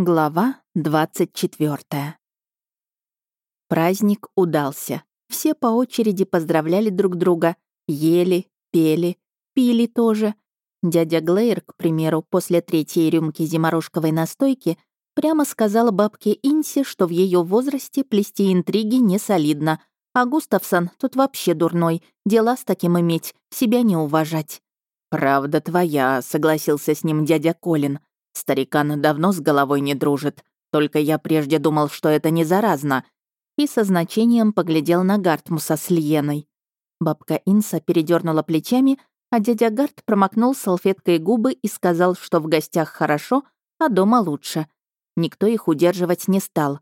Глава 24. Праздник удался. Все по очереди поздравляли друг друга, ели, пели, пили тоже. Дядя Глейр, к примеру, после третьей рюмки зиморожковой настойки прямо сказал бабке Инси, что в ее возрасте плести интриги не солидно, а Густавсон тут вообще дурной, дела с таким иметь, себя не уважать. «Правда твоя», — согласился с ним дядя Колин. Старикан давно с головой не дружит, только я прежде думал, что это не заразно, и со значением поглядел на Гартмуса с Лиеной. Бабка Инса передернула плечами, а дядя Гарт промокнул салфеткой губы и сказал, что в гостях хорошо, а дома лучше. Никто их удерживать не стал.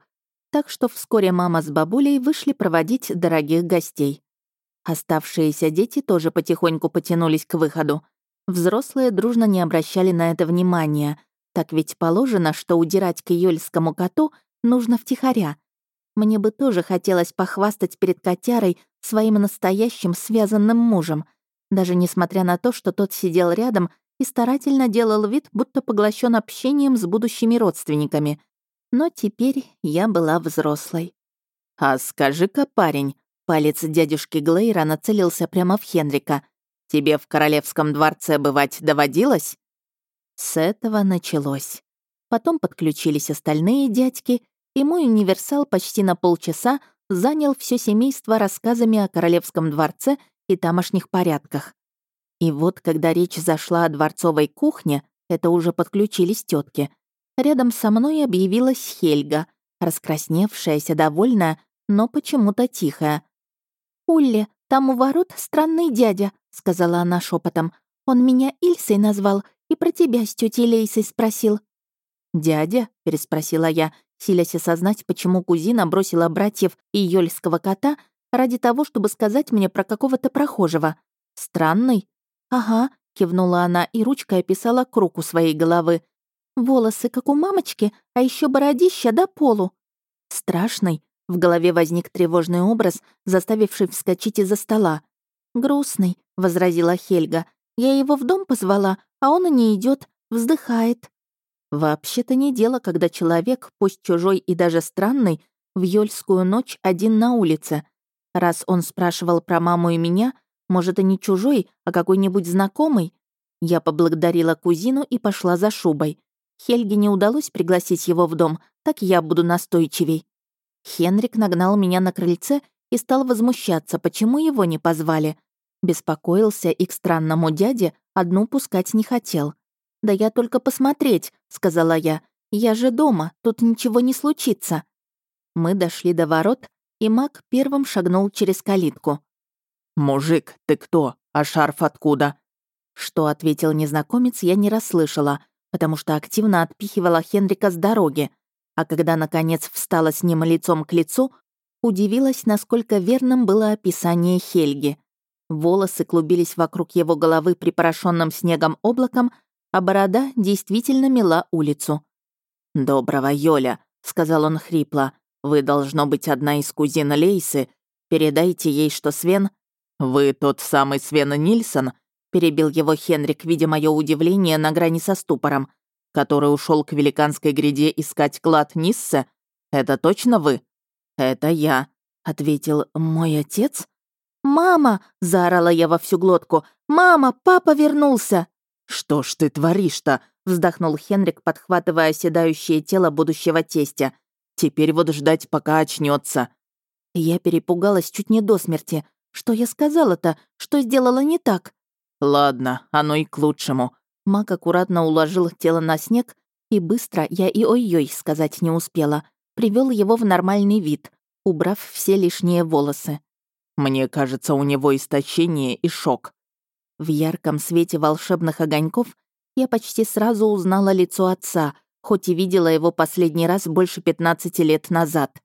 Так что вскоре мама с бабулей вышли проводить дорогих гостей. Оставшиеся дети тоже потихоньку потянулись к выходу. Взрослые дружно не обращали на это внимания, так ведь положено, что удирать к июльскому коту нужно втихаря. Мне бы тоже хотелось похвастать перед котярой своим настоящим связанным мужем, даже несмотря на то, что тот сидел рядом и старательно делал вид, будто поглощен общением с будущими родственниками. Но теперь я была взрослой. «А скажи-ка, парень», — палец дядюшки Глейра нацелился прямо в Хенрика, «тебе в королевском дворце бывать доводилось?» С этого началось. Потом подключились остальные дядьки, и мой универсал почти на полчаса занял все семейство рассказами о королевском дворце и тамошних порядках. И вот, когда речь зашла о дворцовой кухне, это уже подключились тетки. Рядом со мной объявилась Хельга, раскрасневшаяся, довольная, но почему-то тихая. «Улли, там у ворот странный дядя», — сказала она шепотом. «Он меня Ильсой назвал и про тебя с тетей Лейсой спросил». «Дядя?» — переспросила я, силясь осознать, почему кузина бросила братьев и ёльского кота ради того, чтобы сказать мне про какого-то прохожего. «Странный?» «Ага», — кивнула она и ручкой описала круг у своей головы. «Волосы, как у мамочки, а еще бородища до полу». «Страшный?» — в голове возник тревожный образ, заставивший вскочить из-за стола. «Грустный», — возразила Хельга. «Я его в дом позвала, а он и не идет, вздыхает. Вообще-то не дело, когда человек, пусть чужой и даже странный, в ёльскую ночь один на улице. Раз он спрашивал про маму и меня, может, и не чужой, а какой-нибудь знакомый? Я поблагодарила кузину и пошла за шубой. Хельге не удалось пригласить его в дом, так я буду настойчивей. Хенрик нагнал меня на крыльце и стал возмущаться, почему его не позвали. Беспокоился и к странному дяде одну пускать не хотел. «Да я только посмотреть», — сказала я. «Я же дома, тут ничего не случится». Мы дошли до ворот, и маг первым шагнул через калитку. «Мужик, ты кто? А шарф откуда?» Что ответил незнакомец, я не расслышала, потому что активно отпихивала Хенрика с дороги, а когда, наконец, встала с ним лицом к лицу, удивилась, насколько верным было описание Хельги. Волосы клубились вокруг его головы припорошенным снегом облаком, а борода действительно мела улицу. «Доброго, Йоля», — сказал он хрипло. «Вы, должно быть, одна из кузин Лейсы. Передайте ей, что Свен...» «Вы тот самый Свен Нильсон?» — перебил его Хенрик, видя мое удивление на грани со ступором, который ушел к великанской гряде искать клад Ниссе. «Это точно вы?» «Это я», — ответил мой отец. «Мама!» — заорала я во всю глотку. «Мама, папа вернулся!» «Что ж ты творишь-то?» — вздохнул Хенрик, подхватывая оседающее тело будущего тестя. «Теперь вот ждать, пока очнется. Я перепугалась чуть не до смерти. Что я сказала-то? Что сделала не так? «Ладно, оно и к лучшему». Мак аккуратно уложил тело на снег, и быстро, я и ой-ой сказать не успела, привел его в нормальный вид, убрав все лишние волосы. Мне кажется, у него истощение и шок. В ярком свете волшебных огоньков я почти сразу узнала лицо отца, хоть и видела его последний раз больше 15 лет назад.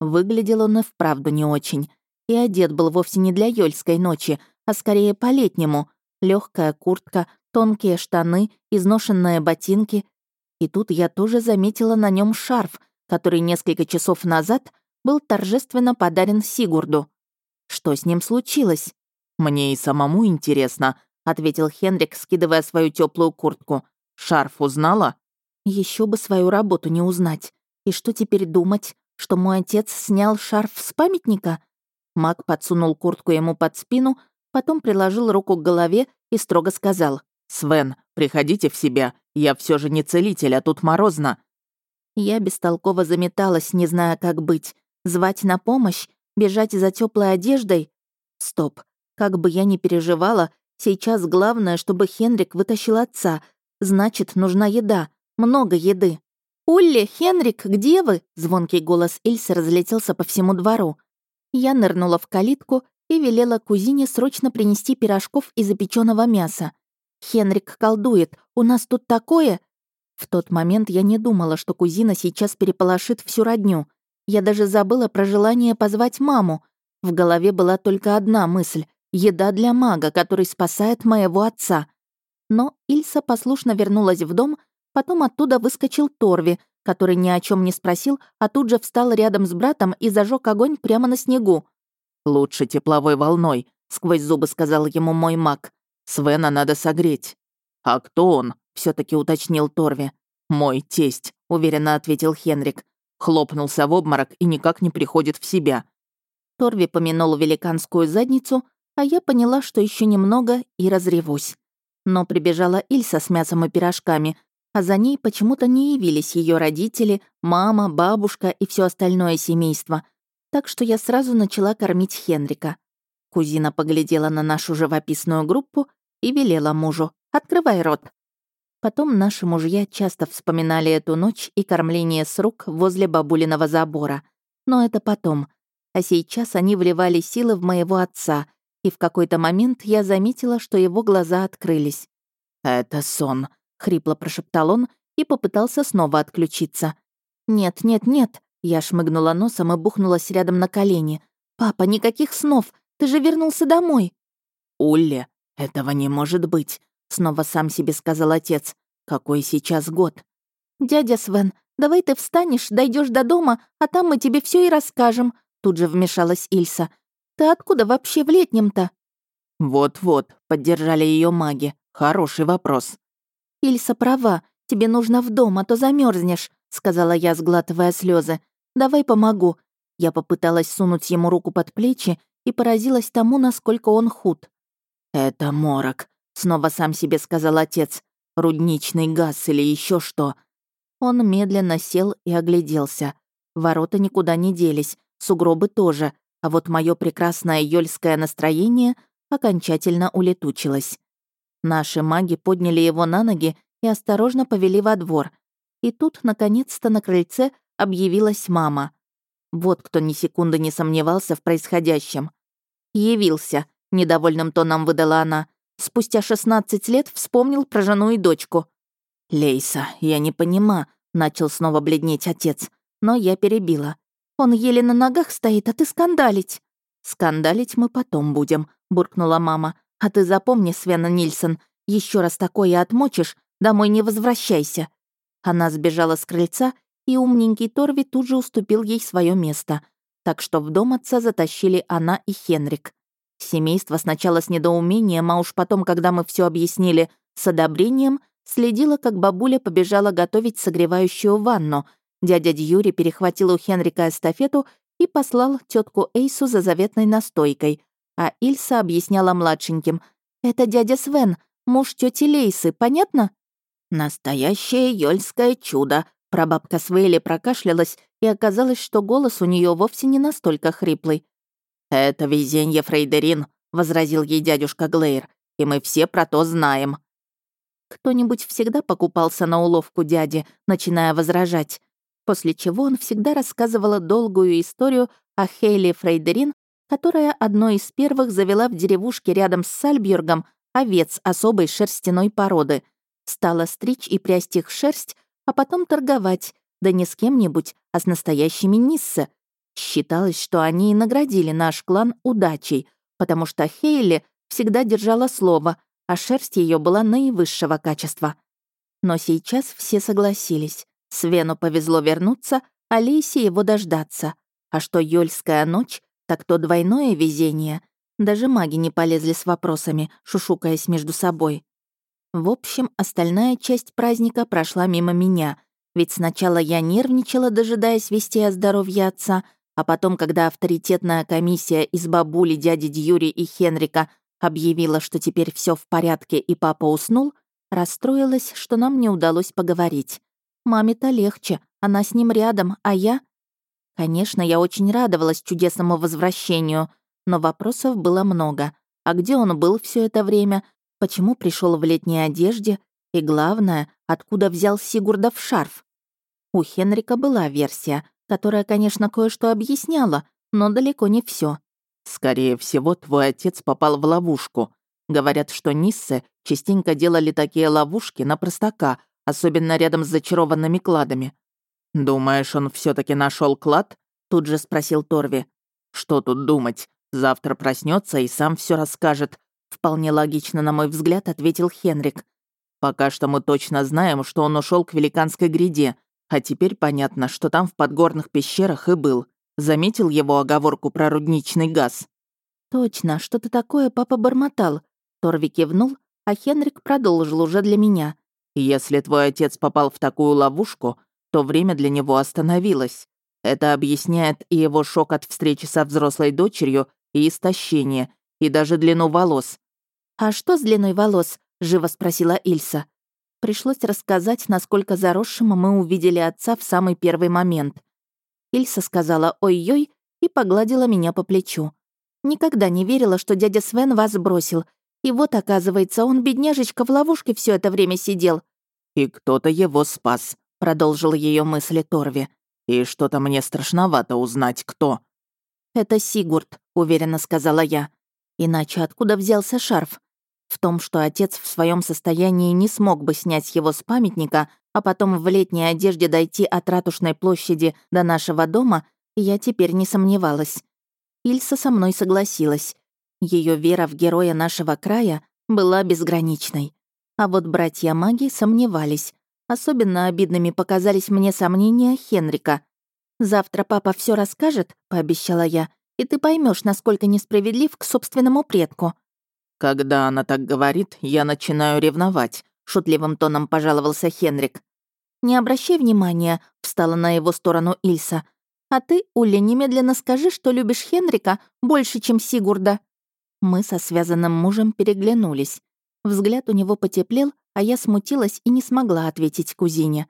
Выглядел он и вправду не очень. И одет был вовсе не для ёльской ночи, а скорее по-летнему. Легкая куртка, тонкие штаны, изношенные ботинки. И тут я тоже заметила на нем шарф, который несколько часов назад был торжественно подарен Сигурду. Что с ним случилось? Мне и самому интересно, ответил Хенрик, скидывая свою теплую куртку. Шарф узнала? Еще бы свою работу не узнать. И что теперь думать? Что мой отец снял шарф с памятника? Маг подсунул куртку ему под спину, потом приложил руку к голове и строго сказал. «Свен, приходите в себя. Я все же не целитель, а тут морозно». Я бестолково заметалась, не зная, как быть. Звать на помощь? Бежать за теплой одеждой? Стоп. Как бы я ни переживала, сейчас главное, чтобы Хенрик вытащил отца. Значит, нужна еда. Много еды. «Улли, Хенрик, где вы?» Звонкий голос Ильсы разлетелся по всему двору. Я нырнула в калитку и велела кузине срочно принести пирожков и запеченного мяса. «Хенрик колдует. У нас тут такое...» В тот момент я не думала, что кузина сейчас переполошит всю родню. Я даже забыла про желание позвать маму. В голове была только одна мысль — еда для мага, который спасает моего отца. Но Ильса послушно вернулась в дом, Потом оттуда выскочил Торви, который ни о чем не спросил, а тут же встал рядом с братом и зажег огонь прямо на снегу. «Лучше тепловой волной», — сквозь зубы сказал ему мой маг. «Свена надо согреть». «А кто он?» — все таки уточнил Торви. «Мой тесть», — уверенно ответил Хенрик. Хлопнулся в обморок и никак не приходит в себя. Торви помянул великанскую задницу, а я поняла, что еще немного и разревусь. Но прибежала Ильса с мясом и пирожками, а за ней почему-то не явились ее родители, мама, бабушка и все остальное семейство. Так что я сразу начала кормить Хенрика. Кузина поглядела на нашу живописную группу и велела мужу «Открывай рот». Потом наши мужья часто вспоминали эту ночь и кормление с рук возле бабулиного забора. Но это потом. А сейчас они вливали силы в моего отца, и в какой-то момент я заметила, что его глаза открылись. «Это сон», — хрипло прошептал он и попытался снова отключиться. «Нет, нет, нет!» Я шмыгнула носом и бухнулась рядом на колени. «Папа, никаких снов! Ты же вернулся домой!» «Улли, этого не может быть!» — снова сам себе сказал отец. «Какой сейчас год?» «Дядя Свен, давай ты встанешь, дойдешь до дома, а там мы тебе все и расскажем», — тут же вмешалась Ильса. «Ты откуда вообще в летнем-то?» «Вот-вот», — поддержали ее маги. «Хороший вопрос». «Ильса права, тебе нужно в дом, а то замерзнешь, сказала я, сглатывая слезы. «Давай помогу». Я попыталась сунуть ему руку под плечи и поразилась тому, насколько он худ. «Это морок», — снова сам себе сказал отец. «Рудничный газ или еще что». Он медленно сел и огляделся. Ворота никуда не делись, сугробы тоже, а вот мое прекрасное ёльское настроение окончательно улетучилось. Наши маги подняли его на ноги и осторожно повели во двор. И тут, наконец-то, на крыльце объявилась мама. Вот кто ни секунды не сомневался в происходящем. «Явился», — недовольным тоном выдала она. Спустя 16 лет вспомнил про жену и дочку. «Лейса, я не понимаю», — начал снова бледнеть отец. Но я перебила. «Он еле на ногах стоит, а ты скандалить». «Скандалить мы потом будем», — буркнула мама. А ты запомни, Свена Нильсон, еще раз такое отмочишь, домой не возвращайся». Она сбежала с крыльца, и умненький Торви тут же уступил ей свое место. Так что в дом отца затащили она и Хенрик. Семейство сначала с недоумением, а уж потом, когда мы все объяснили, с одобрением, следила, как бабуля побежала готовить согревающую ванну. Дядя Дьюри перехватил у Хенрика эстафету и послал тетку Эйсу за заветной настойкой, а Ильса объясняла младшеньким. «Это дядя Свен, муж тети Лейсы, понятно?» «Настоящее ёльское чудо», Прабабка Свейли прокашлялась, и оказалось, что голос у нее вовсе не настолько хриплый. «Это везенье, Фрейдерин», — возразил ей дядюшка Глейр, «и мы все про то знаем». Кто-нибудь всегда покупался на уловку дяди, начиная возражать, после чего он всегда рассказывала долгую историю о Хейли Фрейдерин которая одной из первых завела в деревушке рядом с Сальбьюргом овец особой шерстяной породы. Стала стричь и прясть их шерсть, а потом торговать, да не с кем-нибудь, а с настоящими Ниссе. Считалось, что они и наградили наш клан удачей, потому что Хейли всегда держала слово, а шерсть ее была наивысшего качества. Но сейчас все согласились. Свену повезло вернуться, а Лейсе его дождаться. А что Йольская ночь так то двойное везение. Даже маги не полезли с вопросами, шушукаясь между собой. В общем, остальная часть праздника прошла мимо меня, ведь сначала я нервничала, дожидаясь вести о здоровье отца, а потом, когда авторитетная комиссия из бабули, дяди Дьюри и Хенрика объявила, что теперь все в порядке и папа уснул, расстроилась, что нам не удалось поговорить. Маме-то легче, она с ним рядом, а я... Конечно, я очень радовалась чудесному возвращению, но вопросов было много. А где он был все это время? Почему пришел в летней одежде? И главное, откуда взял Сигурдов шарф? У Хенрика была версия, которая, конечно, кое-что объясняла, но далеко не все. «Скорее всего, твой отец попал в ловушку. Говорят, что Ниссы частенько делали такие ловушки на простака, особенно рядом с зачарованными кладами. «Думаешь, он все таки нашел клад?» — тут же спросил Торви. «Что тут думать? Завтра проснется и сам все расскажет», — вполне логично, на мой взгляд, ответил Хенрик. «Пока что мы точно знаем, что он ушел к Великанской гряде, а теперь понятно, что там в подгорных пещерах и был. Заметил его оговорку про рудничный газ?» «Точно, что-то такое папа бормотал». Торви кивнул, а Хенрик продолжил уже для меня. «Если твой отец попал в такую ловушку, то время для него остановилось. Это объясняет и его шок от встречи со взрослой дочерью, и истощение, и даже длину волос. «А что с длиной волос?» — живо спросила Ильса. Пришлось рассказать, насколько заросшим мы увидели отца в самый первый момент. Ильса сказала «Ой-ой» и погладила меня по плечу. Никогда не верила, что дядя Свен вас бросил. И вот, оказывается, он, бедняжечка, в ловушке все это время сидел. «И кто-то его спас», — продолжил ее мысли Торви. «И что-то мне страшновато узнать, кто». «Это Сигурд», — уверенно сказала я. «Иначе откуда взялся шарф? В том, что отец в своем состоянии не смог бы снять его с памятника, а потом в летней одежде дойти от Ратушной площади до нашего дома, я теперь не сомневалась. Ильса со мной согласилась. Ее вера в героя нашего края была безграничной. А вот братья-маги сомневались. Особенно обидными показались мне сомнения Хенрика. «Завтра папа все расскажет», — пообещала я, «и ты поймешь, насколько несправедлив к собственному предку». «Когда она так говорит, я начинаю ревновать», — шутливым тоном пожаловался Хенрик. «Не обращай внимания», — встала на его сторону Ильса. «А ты, Уля, немедленно скажи, что любишь Хенрика больше, чем Сигурда». Мы со связанным мужем переглянулись. Взгляд у него потеплел, а я смутилась и не смогла ответить кузине.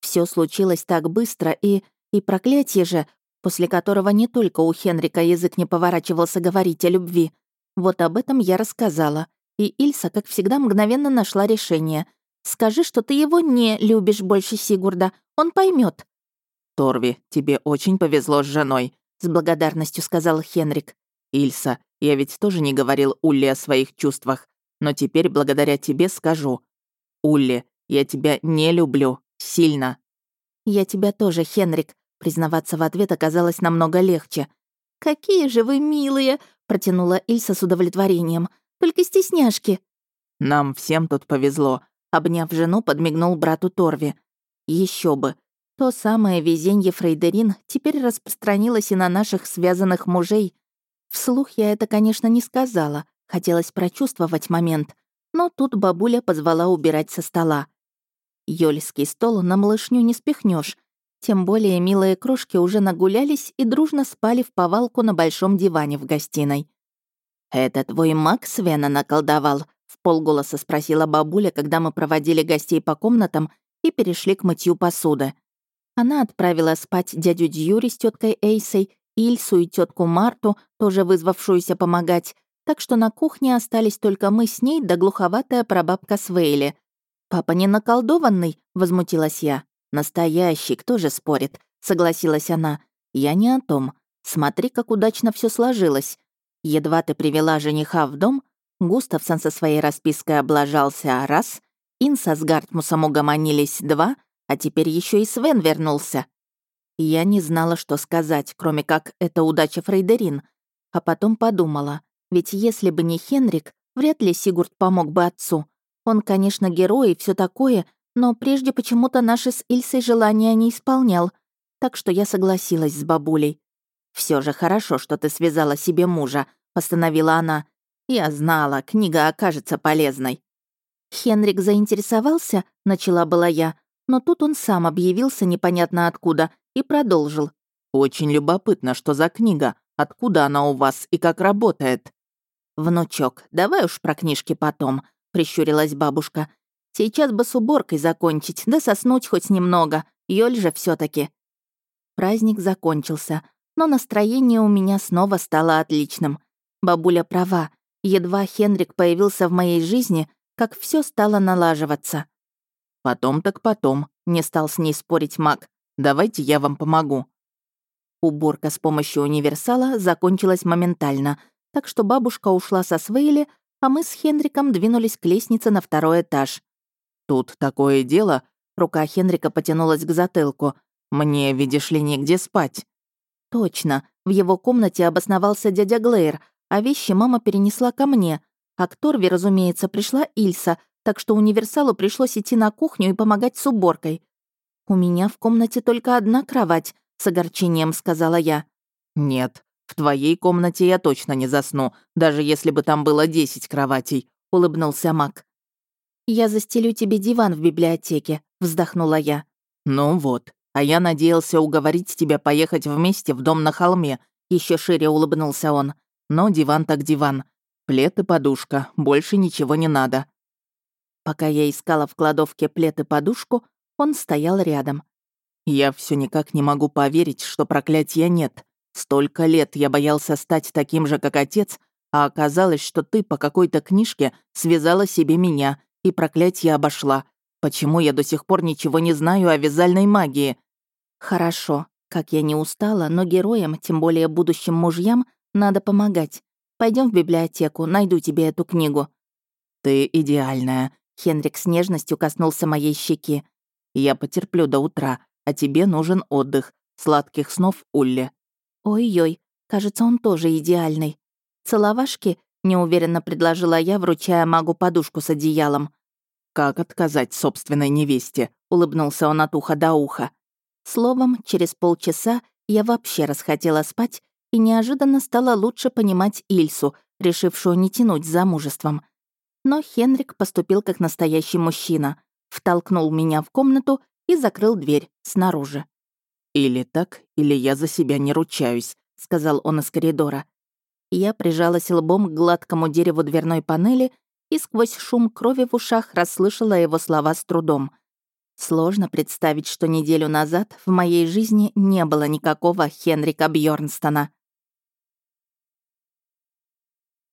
Все случилось так быстро, и... и проклятие же, после которого не только у Хенрика язык не поворачивался говорить о любви. Вот об этом я рассказала. И Ильса, как всегда, мгновенно нашла решение. «Скажи, что ты его не любишь больше Сигурда. Он поймет. «Торви, тебе очень повезло с женой», — с благодарностью сказал Хенрик. «Ильса, я ведь тоже не говорил Улле о своих чувствах, но теперь благодаря тебе скажу. Улли, я тебя не люблю. Сильно». «Я тебя тоже, Хенрик», — признаваться в ответ оказалось намного легче. «Какие же вы милые!» — протянула Ильса с удовлетворением. «Только стесняшки». «Нам всем тут повезло», — обняв жену, подмигнул брату Торви. Еще бы. То самое везенье Фрейдерин теперь распространилось и на наших связанных мужей. Вслух я это, конечно, не сказала. Хотелось прочувствовать момент. Но тут бабуля позвала убирать со стола. Ёльский стол на малышню не спихнешь. Тем более милые крошки уже нагулялись и дружно спали в повалку на большом диване в гостиной. «Это твой маг Свена наколдовал?» — в полголоса спросила бабуля, когда мы проводили гостей по комнатам и перешли к мытью посуды. Она отправила спать дядю Дьюри с теткой Эйсой, Ильсу и тетку Марту, тоже вызвавшуюся помогать, так что на кухне остались только мы с ней да глуховатая прабабка Свейли. «Папа не наколдованный?» — возмутилась я. «Настоящий, кто же спорит?» — согласилась она. «Я не о том. Смотри, как удачно все сложилось. Едва ты привела жениха в дом, Густавсон со своей распиской облажался раз, Инса с Гартмусом угомонились два, а теперь еще и Свен вернулся. Я не знала, что сказать, кроме как «это удача Фрейдерин», а потом подумала, ведь если бы не Хенрик, вряд ли Сигурд помог бы отцу. Он, конечно, герой и все такое, но прежде почему-то наши с Ильсой желания не исполнял, так что я согласилась с бабулей. Все же хорошо, что ты связала себе мужа», — постановила она. «Я знала, книга окажется полезной». Хенрик заинтересовался, начала была я, но тут он сам объявился непонятно откуда и продолжил. «Очень любопытно, что за книга, откуда она у вас и как работает». «Внучок, давай уж про книжки потом», — прищурилась бабушка. «Сейчас бы с уборкой закончить, да соснуть хоть немного. Ёль же все таки Праздник закончился, но настроение у меня снова стало отличным. Бабуля права. Едва Хенрик появился в моей жизни, как все стало налаживаться. «Потом так потом», — не стал с ней спорить маг. «Давайте я вам помогу». Уборка с помощью универсала закончилась моментально, так что бабушка ушла со Свейли, а мы с Хенриком двинулись к лестнице на второй этаж. «Тут такое дело», — рука Хенрика потянулась к затылку. «Мне, видишь ли, негде спать». «Точно, в его комнате обосновался дядя Глэйр, а вещи мама перенесла ко мне. А к Торве, разумеется, пришла Ильса, так что универсалу пришлось идти на кухню и помогать с уборкой. «У меня в комнате только одна кровать», — с огорчением сказала я. «Нет, в твоей комнате я точно не засну, даже если бы там было десять кроватей», — улыбнулся Мак. «Я застелю тебе диван в библиотеке», — вздохнула я. «Ну вот, а я надеялся уговорить тебя поехать вместе в дом на холме», — еще шире улыбнулся он. «Но диван так диван. Плед и подушка, больше ничего не надо». Пока я искала в кладовке плед и подушку, он стоял рядом. «Я все никак не могу поверить, что проклятия нет. Столько лет я боялся стать таким же, как отец, а оказалось, что ты по какой-то книжке связала себе меня, и проклятие обошла. Почему я до сих пор ничего не знаю о вязальной магии?» «Хорошо. Как я не устала, но героям, тем более будущим мужьям, надо помогать. Пойдем в библиотеку, найду тебе эту книгу». «Ты идеальная», Хенрик с нежностью коснулся моей щеки. «Я потерплю до утра, а тебе нужен отдых. Сладких снов, Улли». «Ой-ой, кажется, он тоже идеальный. Целовашки?» — неуверенно предложила я, вручая магу подушку с одеялом. «Как отказать собственной невесте?» — улыбнулся он от уха до уха. Словом, через полчаса я вообще расхотела спать и неожиданно стала лучше понимать Ильсу, решившую не тянуть с замужеством. Но Хенрик поступил как настоящий мужчина, втолкнул меня в комнату и закрыл дверь снаружи. «Или так, или я за себя не ручаюсь», — сказал он из коридора. Я прижалась лбом к гладкому дереву дверной панели и сквозь шум крови в ушах расслышала его слова с трудом. Сложно представить, что неделю назад в моей жизни не было никакого Хенрика Бьорнстона.